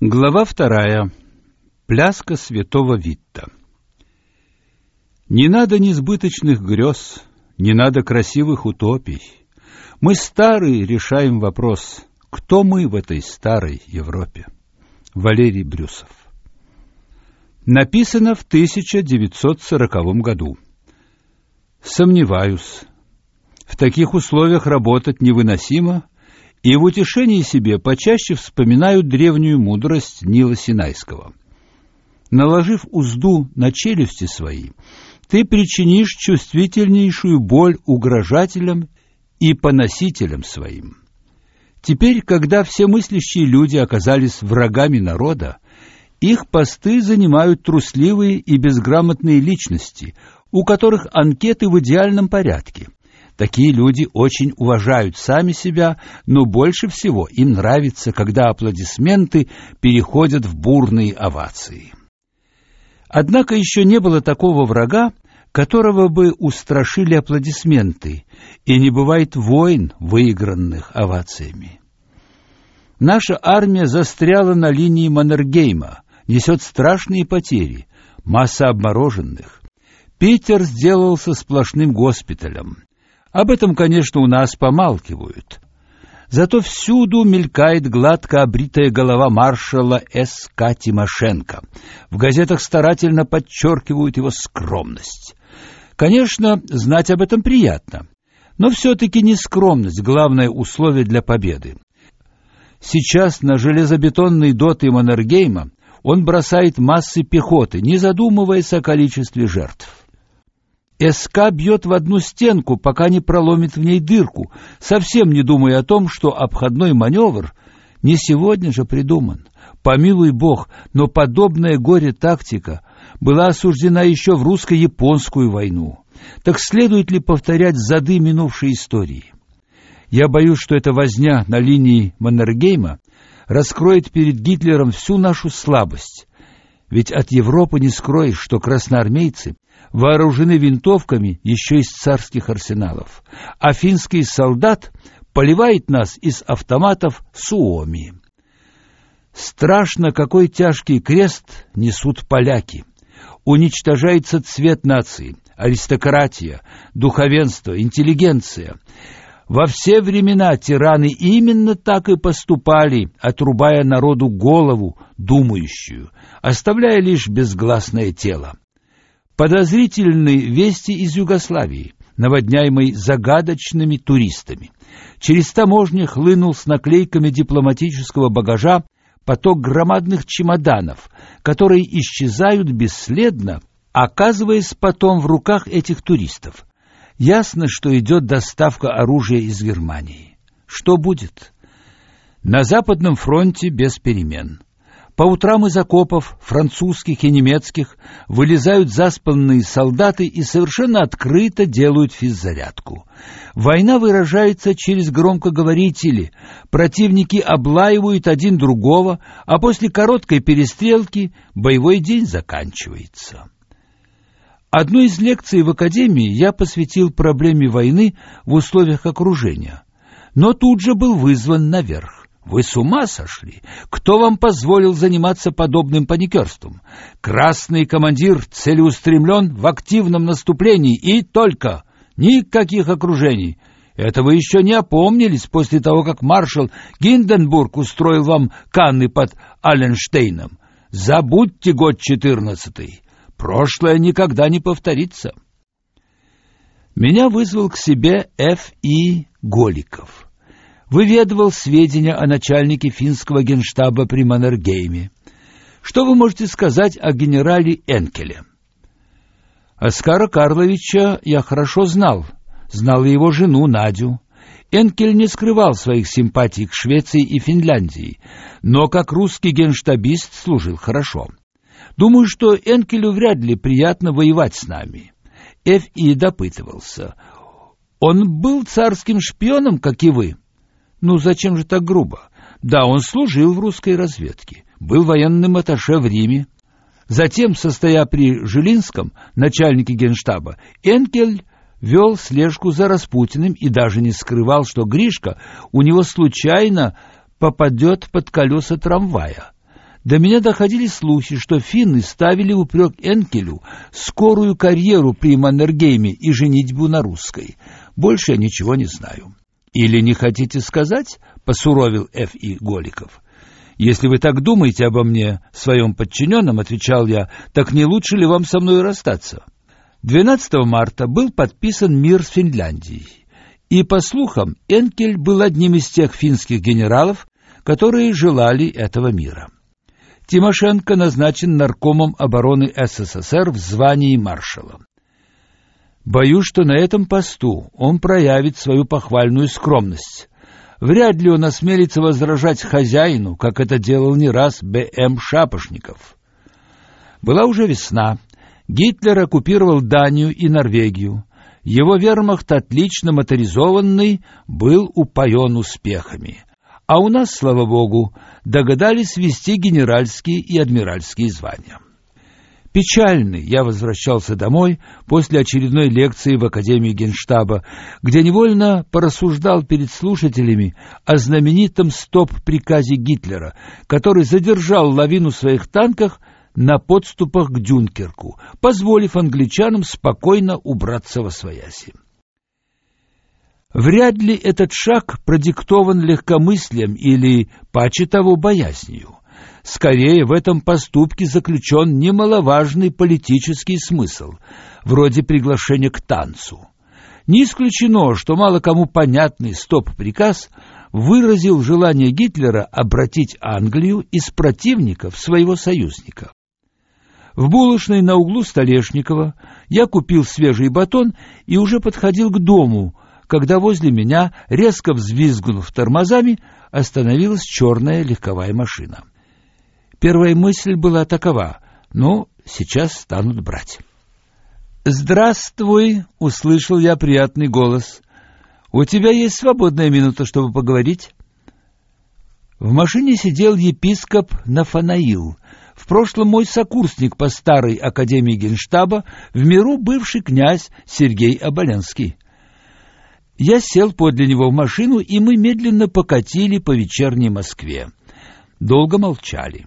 Глава вторая. Пляска святого Витта. Не надо несбыточных грез, не надо красивых утопий. Мы старые решаем вопрос, кто мы в этой старой Европе. Валерий Брюсов. Написано в 1940 году. Сомневаюсь. В таких условиях работать невыносимо и в утешении себе почаще вспоминают древнюю мудрость Нила Синайского. Наложив узду на челюсти свои, ты причинишь чувствительнейшую боль угрожателям и поносителям своим. Теперь, когда все мыслящие люди оказались врагами народа, их посты занимают трусливые и безграмотные личности, у которых анкеты в идеальном порядке – Такие люди очень уважают сами себя, но больше всего им нравится, когда аплодисменты переходят в бурные овации. Однако еще не было такого врага, которого бы устрашили аплодисменты, и не бывает войн, выигранных овациями. Наша армия застряла на линии Маннергейма, несет страшные потери, масса обмороженных. Питер сделался сплошным госпиталем. Об этом, конечно, у нас помалкивают. Зато всюду мелькает гладко обритая голова маршала С.К. Тимошенко. В газетах старательно подчеркивают его скромность. Конечно, знать об этом приятно, но все-таки не скромность главное условие для победы. Сейчас на железобетонные доты Маннергейма он бросает массы пехоты, не задумываясь о количестве жертв. СК бьет в одну стенку, пока не проломит в ней дырку, совсем не думая о том, что обходной маневр не сегодня же придуман. Помилуй бог, но подобная горе-тактика была осуждена еще в русско-японскую войну. Так следует ли повторять зады минувшей истории? Я боюсь, что эта возня на линии Маннергейма раскроет перед Гитлером всю нашу слабость. Ведь от Европы не скроешь, что красноармейцы вооружены винтовками еще из царских арсеналов, а финский солдат поливает нас из автоматов Суоми. Страшно, какой тяжкий крест несут поляки. Уничтожается цвет нации, аристократия, духовенство, интеллигенция. Во все времена тираны именно так и поступали, отрубая народу голову, думающую, оставляя лишь безгласное тело. Подозрительные вести из Югославии, наводняемой загадочными туристами. Через таможню хлынул с наклейками дипломатического багажа поток громадных чемоданов, которые исчезают бесследно, оказываясь потом в руках этих туристов. Ясно, что идет доставка оружия из Германии. Что будет? На Западном фронте без перемен. По утрам из окопов, французских и немецких, вылезают заспанные солдаты и совершенно открыто делают физзарядку. Война выражается через громкоговорители. Противники облаивают один другого, а после короткой перестрелки боевой день заканчивается. Одну из лекций в академии я посвятил проблеме войны в условиях окружения, но тут же был вызван наверх. Вы с ума сошли? Кто вам позволил заниматься подобным паникерством? Красный командир целеустремлен в активном наступлении и только никаких окружений. Это вы еще не опомнились после того, как маршал Гинденбург устроил вам канны под Алленштейном. Забудьте год четырнадцатый. Прошлое никогда не повторится. Меня вызвал к себе Ф.И. Голиков выведывал сведения о начальнике финского генштаба при Маннергейме. Что вы можете сказать о генерале Энкеле? Оскара Карловича я хорошо знал, знал и его жену Надю. Энкель не скрывал своих симпатий к Швеции и Финляндии, но как русский генштабист служил хорошо. Думаю, что Энкелю вряд ли приятно воевать с нами. Ф.И. допытывался. Он был царским шпионом, как и вы. Ну зачем же так грубо? Да, он служил в русской разведке, был военным атташе в Риме. Затем, состоя при Жилинском, начальнике Генштаба, Энкель вел слежку за Распутиным и даже не скрывал, что Гришка у него случайно попадет под колеса трамвая. До меня доходили слухи, что финны ставили упрек Энкелю скорую карьеру при Маннергейме и женитьбу на русской. Больше я ничего не знаю. Или не хотите сказать? посуровил Ф.И. Голиков. Если вы так думаете обо мне, своем подчиненном, отвечал я, так не лучше ли вам со мной расстаться? 12 марта был подписан мир с Финляндией. И по слухам, Энкель был одним из тех финских генералов, которые желали этого мира. Тимошенко назначен наркомом обороны СССР в звании маршала. Боюсь, что на этом посту он проявит свою похвальную скромность. Вряд ли он осмелится возражать хозяину, как это делал не раз Б.М. Шапошников. Была уже весна. Гитлер оккупировал Данию и Норвегию. Его вермахт, отлично моторизованный, был упоен успехами. А у нас, слава богу, догадались ввести генеральские и адмиральские звания. Печальный я возвращался домой после очередной лекции в Академии Генштаба, где невольно порассуждал перед слушателями о знаменитом стоп-приказе Гитлера, который задержал лавину своих танков на подступах к Дюнкерку, позволив англичанам спокойно убраться во свояси. Вряд ли этот шаг продиктован легкомыслием или, паче того, боязнью. Скорее, в этом поступке заключен немаловажный политический смысл, вроде приглашения к танцу. Не исключено, что мало кому понятный стоп-приказ выразил желание Гитлера обратить Англию из противника в своего союзника. В булочной на углу Столешникова я купил свежий батон и уже подходил к дому, когда возле меня, резко взвизгнув тормозами, остановилась черная легковая машина. Первая мысль была такова: ну, сейчас станут брать. "Здравствуй", услышал я приятный голос. "У тебя есть свободная минута, чтобы поговорить?" В машине сидел епископ Нафанаил, в прошлом мой сокурсник по старой академии Генштаба, в миру бывший князь Сергей Оболенский. Я сел подле него в машину, и мы медленно покатили по вечерней Москве. Долго молчали.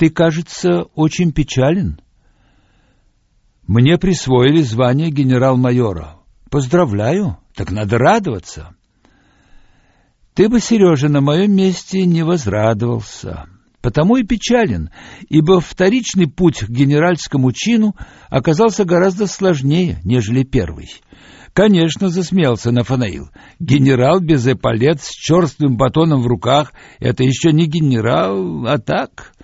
Ты, кажется, очень печален. Мне присвоили звание генерал-майора. Поздравляю, так надо радоваться. Ты бы, Сережа, на моем месте не возрадовался. Потому и печален, ибо вторичный путь к генеральскому чину оказался гораздо сложнее, нежели первый. Конечно, засмеялся Нафанаил. Генерал без эполет с черствым батоном в руках — это еще не генерал, а так.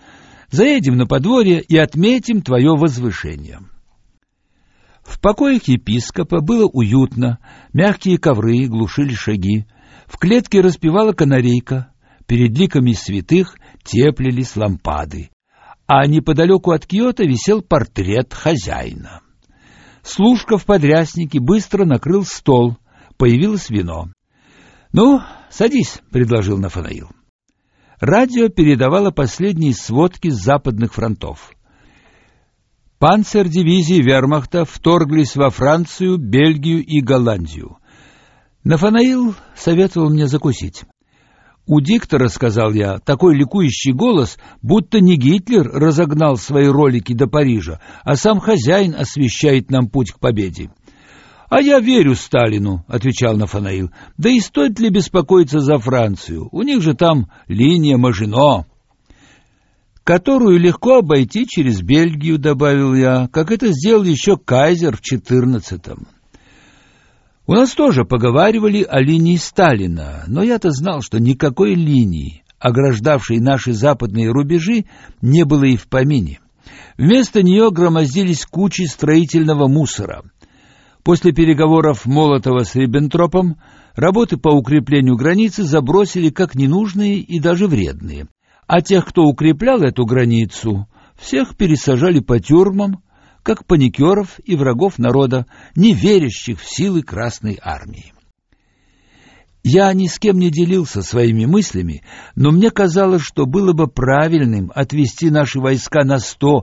Заедем на подворье и отметим твое возвышение. В покоях епископа было уютно, мягкие ковры глушили шаги. В клетке распевала канарейка, перед ликами святых теплились лампады, а неподалеку от Киота висел портрет хозяина. Служка в подряснике быстро накрыл стол. Появилось вино. «Ну, садись», — предложил Нафанаил. Радио передавало последние сводки с западных фронтов. Панцердивизии вермахта вторглись во Францию, Бельгию и Голландию. Нафанаил советовал мне закусить. У диктора, сказал я, такой ликующий голос, будто не Гитлер разогнал свои ролики до Парижа, а сам хозяин освещает нам путь к победе. А я верю Сталину, отвечал Нафанаил. Да и стоит ли беспокоиться за Францию? У них же там линия Мажино, которую легко обойти через Бельгию, добавил я, как это сделал еще кайзер в четырнадцатом. У нас тоже поговаривали о линии Сталина, но я-то знал, что никакой линии, ограждавшей наши западные рубежи, не было и в помине. Вместо нее громоздились кучи строительного мусора. После переговоров Молотова с Риббентропом работы по укреплению границы забросили как ненужные и даже вредные. А тех, кто укреплял эту границу, всех пересажали по тюрьмам, как паникеров и врагов народа, не верящих в силы Красной армии. Я ни с кем не делился своими мыслями, но мне казалось, что было бы правильным отвести наши войска на 100-200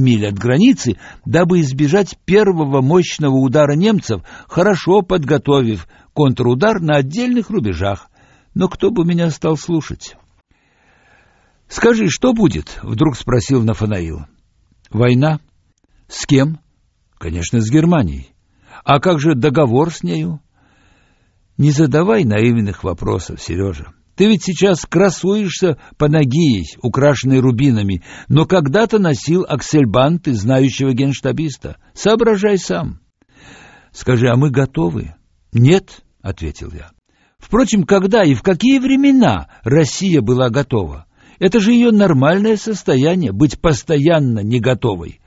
миль от границы, дабы избежать первого мощного удара немцев, хорошо подготовив контрудар на отдельных рубежах. Но кто бы меня стал слушать? Скажи, что будет? вдруг спросил Нафанаил. Война? С кем? Конечно, с Германией. А как же договор с нею? Не задавай наивных вопросов, Сережа. Ты ведь сейчас красуешься по ноге, украшенной рубинами, но когда-то носил аксельбанты знающего генштабиста. Соображай сам. Скажи, а мы готовы? Нет, ответил я. Впрочем, когда и в какие времена Россия была готова? Это же ее нормальное состояние быть постоянно не готовой.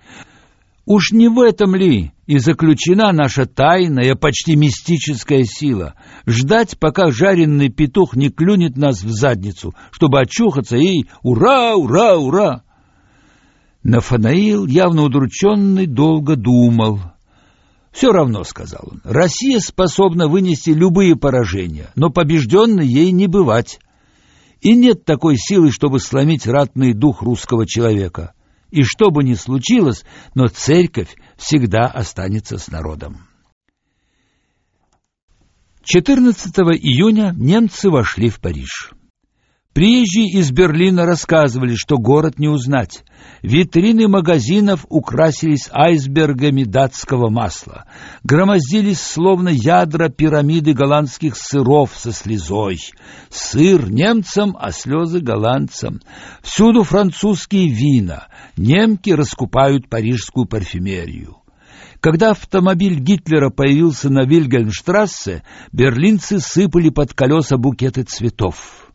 Уж не в этом ли и заключена наша тайная, почти мистическая сила ждать, пока жареный петух не клюнет нас в задницу, чтобы очухаться и ура, ура, ура. Нафанаил, явно удрученный, долго думал. Все равно, сказал он, Россия способна вынести любые поражения, но побежденной ей не бывать. И нет такой силы, чтобы сломить ратный дух русского человека. И что бы ни случилось, но церковь всегда останется с народом. 14 июня немцы вошли в Париж. Приезжие из Берлина рассказывали, что город не узнать. Витрины магазинов украсились айсбергами датского масла, громоздились словно ядра пирамиды голландских сыров со слезой. Сыр немцам, а слезы голландцам. Всюду французские вина. Немки раскупают парижскую парфюмерию. Когда автомобиль Гитлера появился на Вильгельмштрассе, берлинцы сыпали под колеса букеты цветов.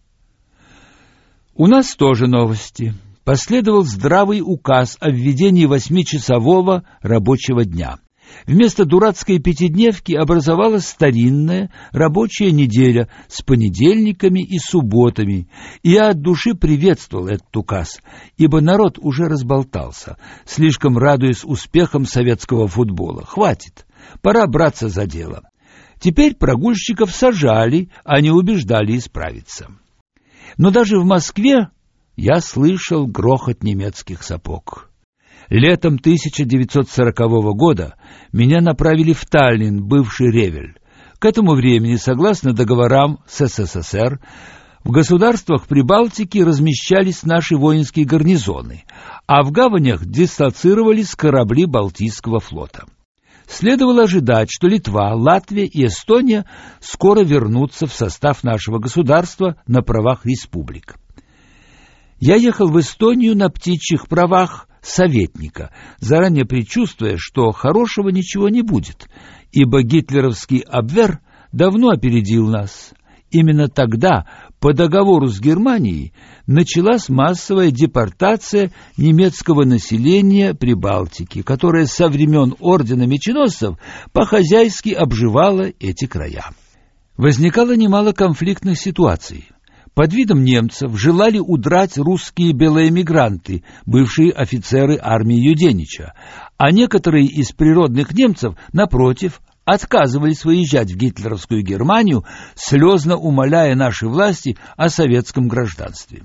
У нас тоже новости. Последовал здравый указ о введении восьмичасового рабочего дня. Вместо дурацкой пятидневки образовалась старинная рабочая неделя с понедельниками и субботами. И я от души приветствовал этот указ, ибо народ уже разболтался, слишком радуясь успехам советского футбола. Хватит, пора браться за дело. Теперь прогульщиков сажали, а не убеждали исправиться. Но даже в Москве я слышал грохот немецких сапог. Летом 1940 года меня направили в Таллин, бывший Ревель. К этому времени, согласно договорам с СССР, в государствах Прибалтики размещались наши воинские гарнизоны, а в гаванях дислоцировались корабли Балтийского флота. Следовало ожидать, что Литва, Латвия и Эстония скоро вернутся в состав нашего государства на правах республик. Я ехал в Эстонию на птичьих правах советника, заранее предчувствуя, что хорошего ничего не будет, ибо гитлеровский Абвер давно опередил нас. Именно тогда, по договору с Германией, началась массовая депортация немецкого населения Прибалтики, которое со времен ордена меченосцев по-хозяйски обживало эти края. Возникало немало конфликтных ситуаций. Под видом немцев желали удрать русские белые мигранты, бывшие офицеры армии Юденича, а некоторые из природных немцев, напротив, отказывались выезжать в гитлеровскую Германию, слезно умоляя наши власти о советском гражданстве.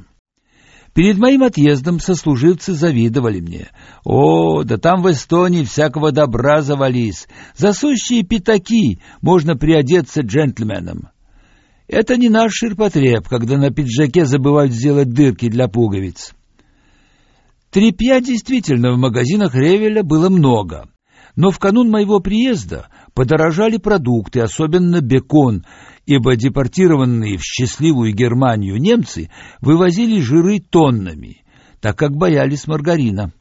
Перед моим отъездом сослуживцы завидовали мне. О, да там в Эстонии всякого добра завались. За сущие пятаки можно приодеться джентльменом. Это не наш ширпотреб, когда на пиджаке забывают сделать дырки для пуговиц. Трепья действительно в магазинах Ревеля было много. Но в канун моего приезда подорожали продукты, особенно бекон, ибо депортированные в счастливую Германию немцы вывозили жиры тоннами, так как боялись маргарина.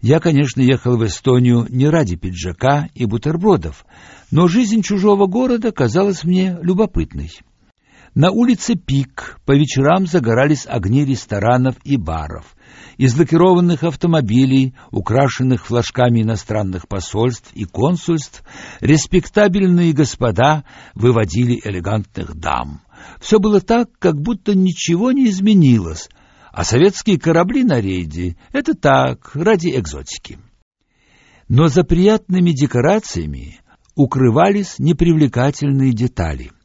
Я, конечно, ехал в Эстонию не ради пиджака и бутербродов, но жизнь чужого города казалась мне любопытной. На улице Пик по вечерам загорались огни ресторанов и баров. Из лакированных автомобилей, украшенных флажками иностранных посольств и консульств, респектабельные господа выводили элегантных дам. Все было так, как будто ничего не изменилось, а советские корабли на рейде — это так, ради экзотики. Но за приятными декорациями укрывались непривлекательные детали —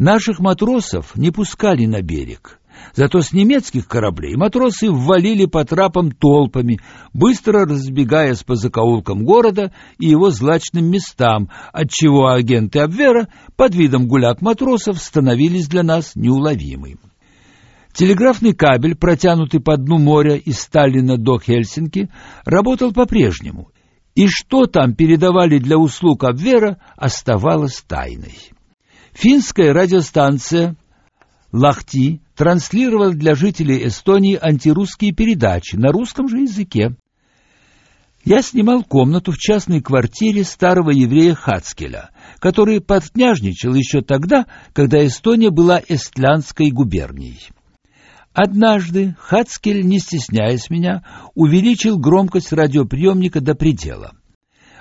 Наших матросов не пускали на берег. Зато с немецких кораблей матросы ввалили по трапам толпами, быстро разбегаясь по закоулкам города и его злачным местам, отчего агенты Абвера под видом гуляк матросов становились для нас неуловимыми. Телеграфный кабель, протянутый по дну моря из Сталина до Хельсинки, работал по-прежнему, и что там передавали для услуг Абвера, оставалось тайной. Финская радиостанция Лахти транслировала для жителей Эстонии антирусские передачи на русском же языке. Я снимал комнату в частной квартире старого еврея Хацкеля, который подтняжничал еще тогда, когда Эстония была эстлянской губернией. Однажды Хацкель, не стесняясь меня, увеличил громкость радиоприемника до предела.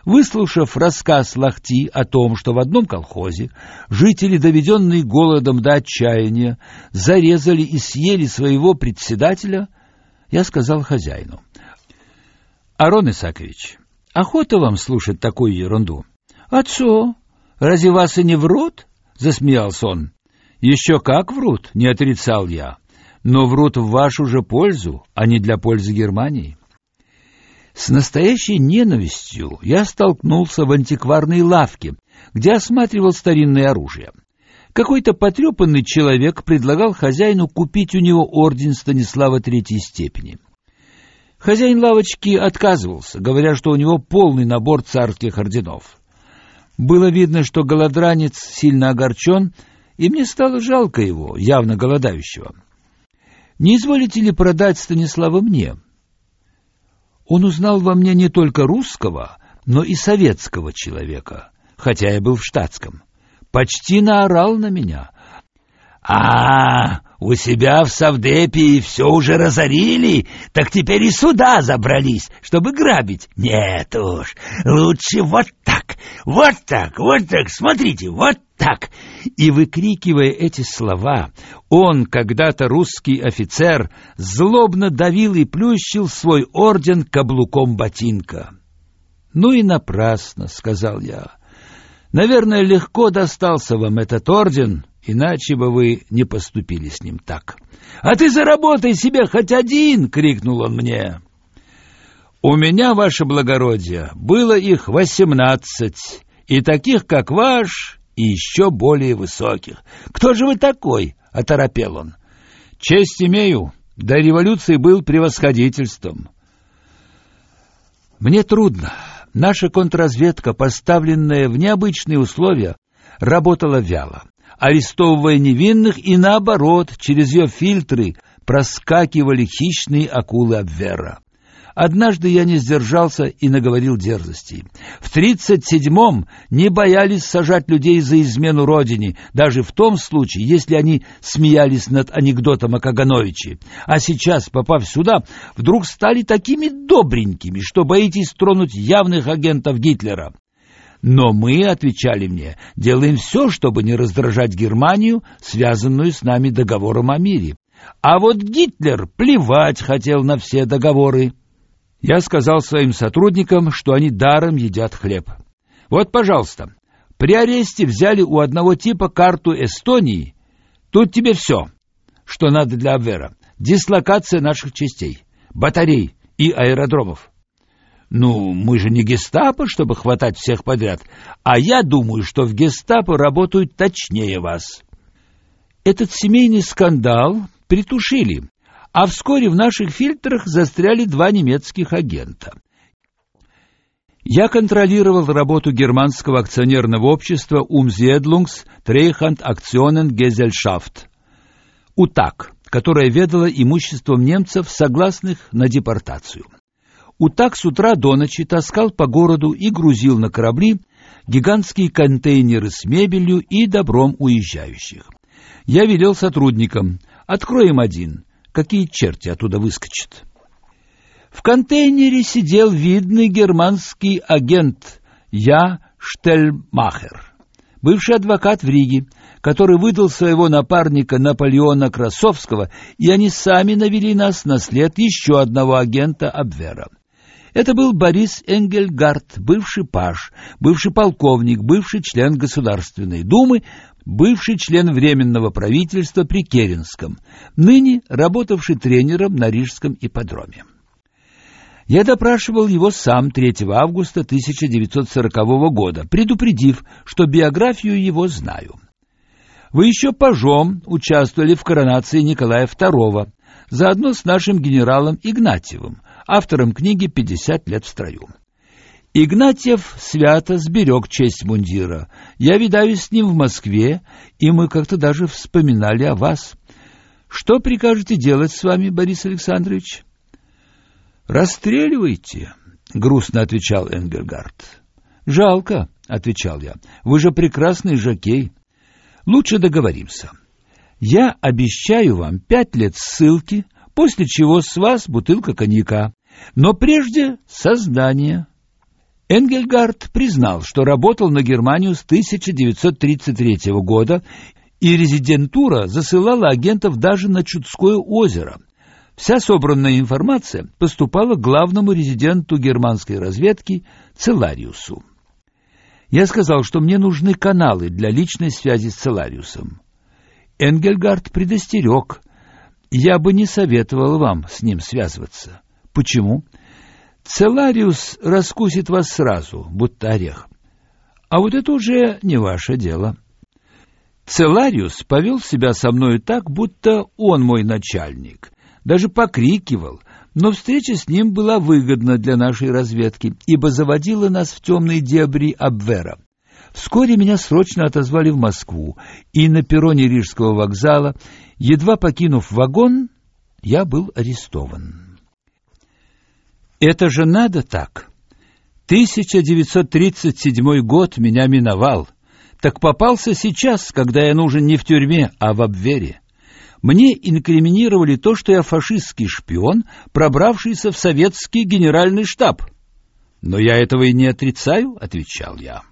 Выслушав рассказ Лахти о том, что в одном колхозе жители, доведенные голодом до отчаяния, зарезали и съели своего председателя, я сказал хозяину. «Арон Исакович, охота вам слушать такую ерунду?» «Отцо, разве вас и не врут?» — засмеялся он. «Еще как врут», — не отрицал я но врут в вашу же пользу, а не для пользы Германии. С настоящей ненавистью я столкнулся в антикварной лавке, где осматривал старинное оружие. Какой-то потрепанный человек предлагал хозяину купить у него орден Станислава Третьей степени. Хозяин лавочки отказывался, говоря, что у него полный набор царских орденов. Было видно, что голодранец сильно огорчен, и мне стало жалко его, явно голодающего. Не изволите ли продать Станислава мне? Он узнал во мне не только русского, но и советского человека, хотя я был в штатском. Почти наорал на меня. А, у себя в Савдепе все уже разорили, так теперь и сюда забрались, чтобы грабить. Нет уж, лучше вот так, вот так, вот так, смотрите, вот так. И выкрикивая эти слова, он, когда-то русский офицер, злобно давил и плющил свой орден каблуком ботинка. «Ну и напрасно», — сказал я. «Наверное, легко достался вам этот орден, иначе бы вы не поступили с ним так». «А ты заработай себе хоть один!» — крикнул он мне. «У меня, ваше благородие, было их восемнадцать, и таких, как ваш, и еще более высоких. Кто же вы такой?» — оторопел он. «Честь имею. До революции был превосходительством». «Мне трудно. Наша контрразведка, поставленная в необычные условия, работала вяло, арестовывая невинных и, наоборот, через ее фильтры проскакивали хищные акулы Абвера. Однажды я не сдержался и наговорил дерзостей. В тридцать седьмом не боялись сажать людей за измену родине, даже в том случае, если они смеялись над анекдотом о Кагановиче. А сейчас, попав сюда, вдруг стали такими добренькими, что боитесь тронуть явных агентов Гитлера. Но мы, отвечали мне, делаем все, чтобы не раздражать Германию, связанную с нами договором о мире. А вот Гитлер плевать хотел на все договоры. Я сказал своим сотрудникам, что они даром едят хлеб. Вот, пожалуйста, при аресте взяли у одного типа карту Эстонии. Тут тебе все, что надо для Абвера. Дислокация наших частей, батарей и аэродромов. Ну, мы же не гестапо, чтобы хватать всех подряд. А я думаю, что в гестапо работают точнее вас. Этот семейный скандал притушили, а вскоре в наших фильтрах застряли два немецких агента. Я контролировал работу германского акционерного общества Umsiedlungs Treuhand Aktionen Gesellschaft УТАК, которое ведало имуществом немцев, согласных на депортацию. УТАК с утра до ночи таскал по городу и грузил на корабли гигантские контейнеры с мебелью и добром уезжающих. Я велел сотрудникам «Откроем один, какие черти оттуда выскочат. В контейнере сидел видный германский агент Я Штельмахер, бывший адвокат в Риге, который выдал своего напарника Наполеона Красовского, и они сами навели нас на след еще одного агента Абвера. Это был Борис Энгельгард, бывший паж, бывший полковник, бывший член Государственной Думы, бывший член Временного правительства при Керенском, ныне работавший тренером на Рижском ипподроме. Я допрашивал его сам 3 августа 1940 года, предупредив, что биографию его знаю. Вы еще пожом участвовали в коронации Николая II, заодно с нашим генералом Игнатьевым, автором книги «50 лет в строю». Игнатьев свято сберег честь мундира. Я видаюсь с ним в Москве, и мы как-то даже вспоминали о вас. Что прикажете делать с вами, Борис Александрович? Расстреливайте, грустно отвечал Энгельгард. Жалко, отвечал я. Вы же прекрасный жокей. Лучше договоримся. Я обещаю вам пять лет ссылки, после чего с вас бутылка коньяка. Но прежде создание. Энгельгард признал, что работал на Германию с 1933 года, и резидентура засылала агентов даже на Чудское озеро. Вся собранная информация поступала главному резиденту германской разведки Целариусу. Я сказал, что мне нужны каналы для личной связи с Целариусом. Энгельгард предостерег. Я бы не советовал вам с ним связываться. Почему? Целариус раскусит вас сразу, будто орех. А вот это уже не ваше дело. Целариус повел себя со мной так, будто он мой начальник. Даже покрикивал, но встреча с ним была выгодна для нашей разведки, ибо заводила нас в темные дебри Абвера. Вскоре меня срочно отозвали в Москву, и на перроне Рижского вокзала, едва покинув вагон, я был арестован. Это же надо так. 1937 год меня миновал, так попался сейчас, когда я нужен не в тюрьме, а в обвере. Мне инкриминировали то, что я фашистский шпион, пробравшийся в советский генеральный штаб. Но я этого и не отрицаю, отвечал я.